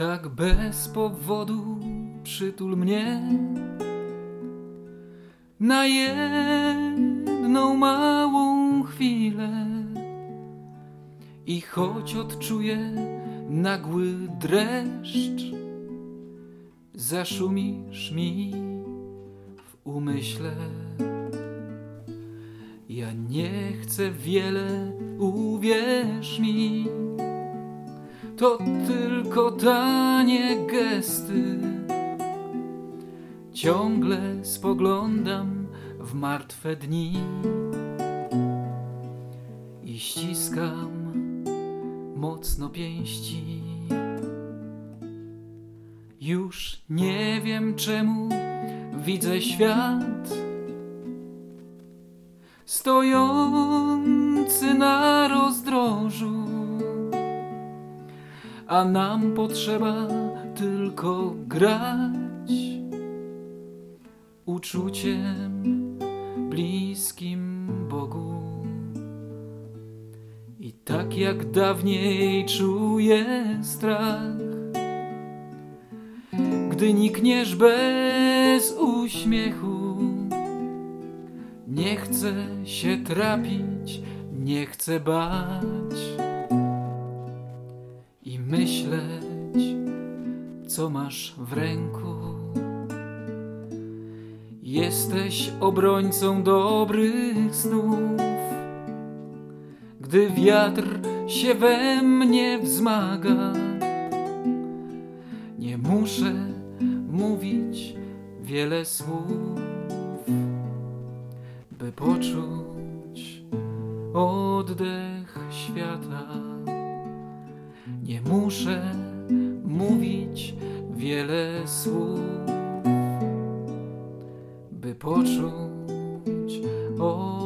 Tak bez powodu przytul mnie na jedną małą chwilę i choć odczuję nagły dreszcz, zaszumisz mi w umyśle. Ja nie chcę wiele, uwierz mi, to tylko tanie gesty. Ciągle spoglądam w martwe dni i ściskam mocno pięści. Już nie wiem czemu widzę świat stojący na rozdrożu, a nam potrzeba tylko grać uczuciem bliskim Bogu. I tak jak dawniej czuję strach, gdy nikniesz bez uśmiechu. Nie chcę się trapić, nie chcę bać myśleć, co masz w ręku. Jesteś obrońcą dobrych snów, gdy wiatr się we mnie wzmaga. Nie muszę mówić wiele słów by poczuć oddech świata. Nie muszę mówić wiele słów, by poczuć oddech